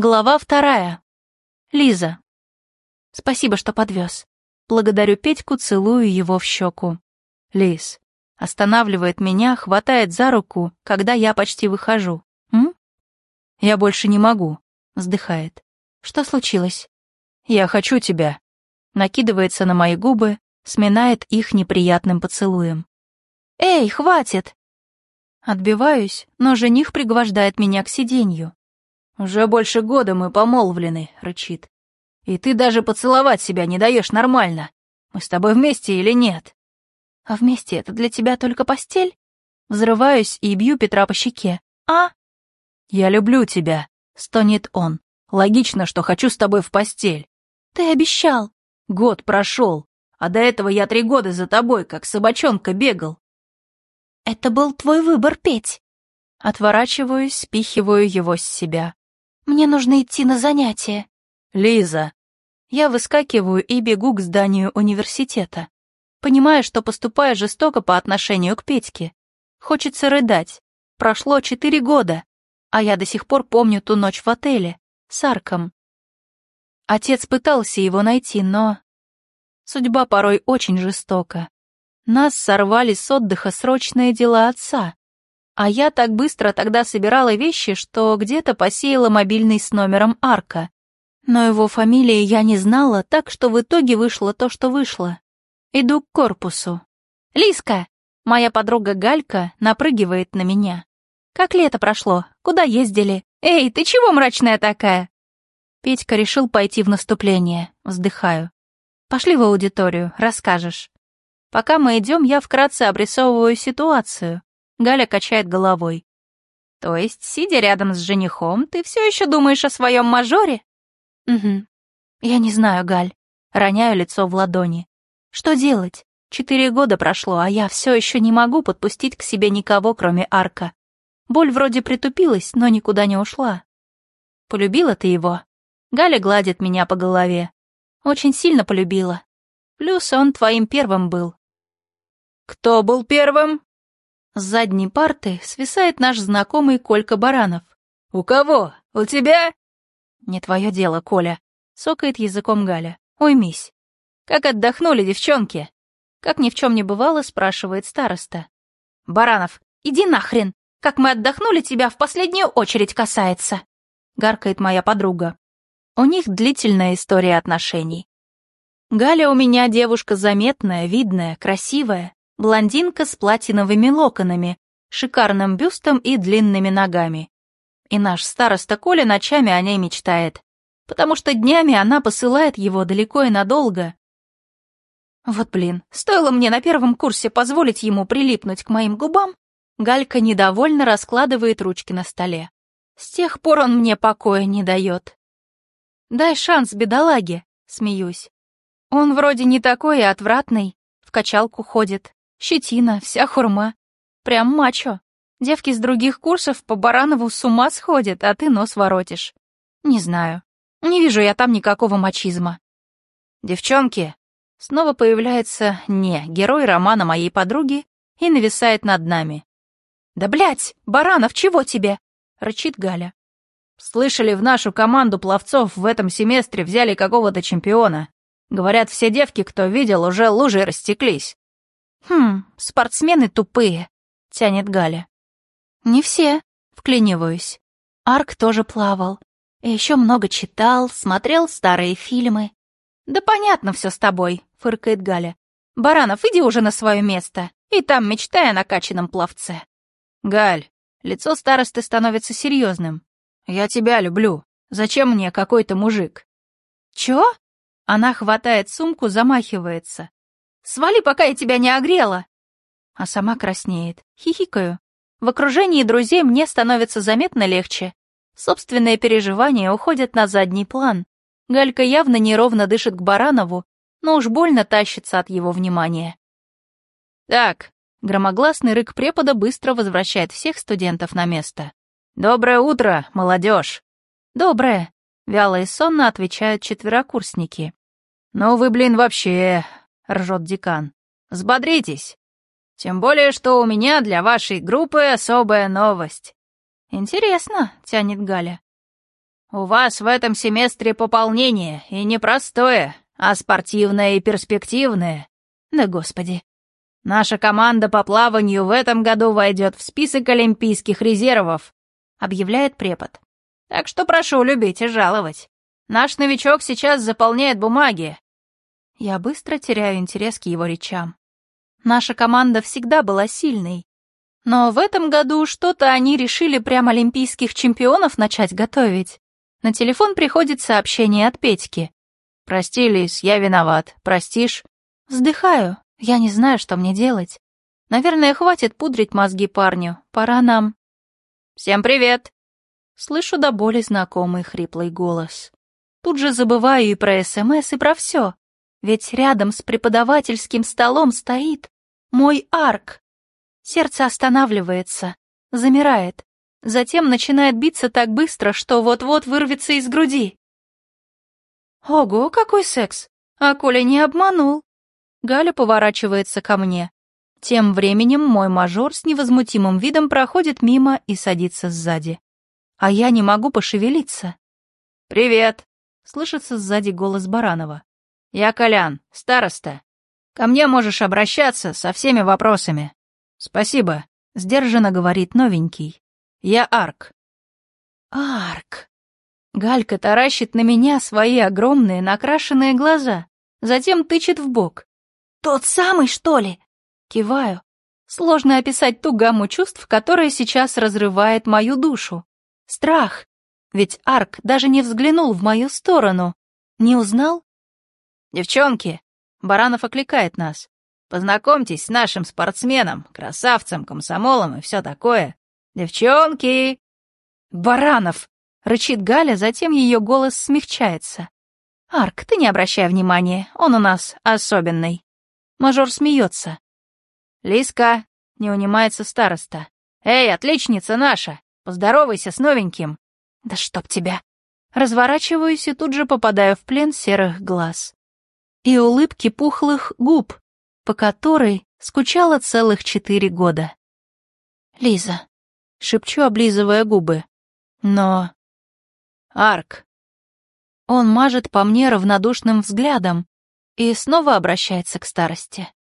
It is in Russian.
Глава вторая. Лиза. Спасибо, что подвез. Благодарю Петьку, целую его в щеку. Лиз. Останавливает меня, хватает за руку, когда я почти выхожу. М? Я больше не могу. Вздыхает. Что случилось? Я хочу тебя. Накидывается на мои губы, сминает их неприятным поцелуем. Эй, хватит! Отбиваюсь, но жених пригвождает меня к сиденью. «Уже больше года мы помолвлены», — рычит. «И ты даже поцеловать себя не даешь нормально. Мы с тобой вместе или нет?» «А вместе это для тебя только постель?» Взрываюсь и бью Петра по щеке. «А?» «Я люблю тебя», — стонет он. «Логично, что хочу с тобой в постель». «Ты обещал». «Год прошел, а до этого я три года за тобой, как собачонка, бегал». «Это был твой выбор, Петь». Отворачиваюсь, спихиваю его с себя. Мне нужно идти на занятия. Лиза. Я выскакиваю и бегу к зданию университета. Понимая, что поступаю жестоко по отношению к Петьке. Хочется рыдать. Прошло четыре года, а я до сих пор помню ту ночь в отеле с Арком. Отец пытался его найти, но... Судьба порой очень жестока. Нас сорвали с отдыха срочные дела отца. А я так быстро тогда собирала вещи, что где-то посеяла мобильный с номером Арка. Но его фамилии я не знала, так что в итоге вышло то, что вышло. Иду к корпусу. «Лиска!» Моя подруга Галька напрыгивает на меня. «Как лето прошло? Куда ездили? Эй, ты чего мрачная такая?» Петька решил пойти в наступление. Вздыхаю. «Пошли в аудиторию, расскажешь». Пока мы идем, я вкратце обрисовываю ситуацию. Галя качает головой. То есть, сидя рядом с женихом, ты все еще думаешь о своем мажоре? Угу. Я не знаю, Галь. Роняю лицо в ладони. Что делать? Четыре года прошло, а я все еще не могу подпустить к себе никого, кроме Арка. Боль вроде притупилась, но никуда не ушла. Полюбила ты его? Галя гладит меня по голове. Очень сильно полюбила. Плюс он твоим первым был. Кто был первым? С задней парты свисает наш знакомый Колька Баранов. «У кого? У тебя?» «Не твое дело, Коля», — сокает языком Галя. «Уймись». «Как отдохнули, девчонки?» Как ни в чем не бывало, спрашивает староста. «Баранов, иди нахрен! Как мы отдохнули, тебя в последнюю очередь касается!» Гаркает моя подруга. У них длительная история отношений. Галя у меня девушка заметная, видная, красивая, Блондинка с платиновыми локонами, шикарным бюстом и длинными ногами. И наш староста Коля ночами о ней мечтает, потому что днями она посылает его далеко и надолго. Вот блин, стоило мне на первом курсе позволить ему прилипнуть к моим губам, Галька недовольно раскладывает ручки на столе. С тех пор он мне покоя не дает. Дай шанс бедолаге, смеюсь. Он вроде не такой и отвратный, в качалку ходит, Щетина, вся хурма. Прям мачо. Девки с других курсов по Баранову с ума сходят, а ты нос воротишь. Не знаю. Не вижу я там никакого мачизма. Девчонки. Снова появляется не герой романа моей подруги и нависает над нами. «Да блять, Баранов, чего тебе?» — рычит Галя. «Слышали, в нашу команду пловцов в этом семестре взяли какого-то чемпиона. Говорят, все девки, кто видел, уже лужи растеклись. «Хм, спортсмены тупые», — тянет Галя. «Не все», — вклиниваюсь. Арк тоже плавал. И еще много читал, смотрел старые фильмы. «Да понятно все с тобой», — фыркает Галя. «Баранов, иди уже на свое место, и там мечтай о накачанном пловце». «Галь, лицо старосты становится серьезным. Я тебя люблю. Зачем мне какой-то мужик?» «Чё?» Она хватает сумку, замахивается. Свали, пока я тебя не огрела!» А сама краснеет. Хихикаю. В окружении друзей мне становится заметно легче. Собственные переживания уходят на задний план. Галька явно неровно дышит к Баранову, но уж больно тащится от его внимания. «Так», — громогласный рык препода быстро возвращает всех студентов на место. «Доброе утро, молодежь!» «Доброе», — вяло и сонно отвечают четверокурсники. «Ну вы, блин, вообще — ржет декан. «Взбодритесь! Тем более, что у меня для вашей группы особая новость». «Интересно», — тянет Галя. у вас в этом семестре пополнение, и не простое, а спортивное и перспективное. Да господи. Наша команда по плаванию в этом году войдет в список олимпийских резервов, объявляет препод. Так что прошу любить и жаловать. Наш новичок сейчас заполняет бумаги. Я быстро теряю интерес к его речам. Наша команда всегда была сильной. Но в этом году что-то они решили прям олимпийских чемпионов начать готовить. На телефон приходит сообщение от Петьки. «Прости, Лис, я виноват. Простишь?» Вздыхаю. Я не знаю, что мне делать. Наверное, хватит пудрить мозги парню. Пора нам. «Всем привет!» Слышу до боли знакомый хриплый голос. Тут же забываю и про СМС, и про все. Ведь рядом с преподавательским столом стоит мой арк. Сердце останавливается, замирает, затем начинает биться так быстро, что вот-вот вырвется из груди. Ого, какой секс! А Коля не обманул. Галя поворачивается ко мне. Тем временем мой мажор с невозмутимым видом проходит мимо и садится сзади. А я не могу пошевелиться. «Привет!» — слышится сзади голос Баранова. «Я Колян, староста. Ко мне можешь обращаться со всеми вопросами». «Спасибо», — сдержанно говорит новенький. «Я Арк». «Арк». Галька таращит на меня свои огромные накрашенные глаза, затем тычет в бок. «Тот самый, что ли?» Киваю. Сложно описать ту гамму чувств, которая сейчас разрывает мою душу. Страх. Ведь Арк даже не взглянул в мою сторону. Не узнал? «Девчонки!» Баранов окликает нас. «Познакомьтесь с нашим спортсменом, красавцем, комсомолом и все такое. Девчонки!» «Баранов!» — рычит Галя, затем ее голос смягчается. «Арк, ты не обращай внимания, он у нас особенный». Мажор смеется. «Лиска!» — не унимается староста. «Эй, отличница наша! Поздоровайся с новеньким!» «Да чтоб тебя!» Разворачиваюсь и тут же попадаю в плен серых глаз и улыбки пухлых губ, по которой скучала целых четыре года. «Лиза», — шепчу, облизывая губы, — «но...» «Арк». Он мажет по мне равнодушным взглядом и снова обращается к старости.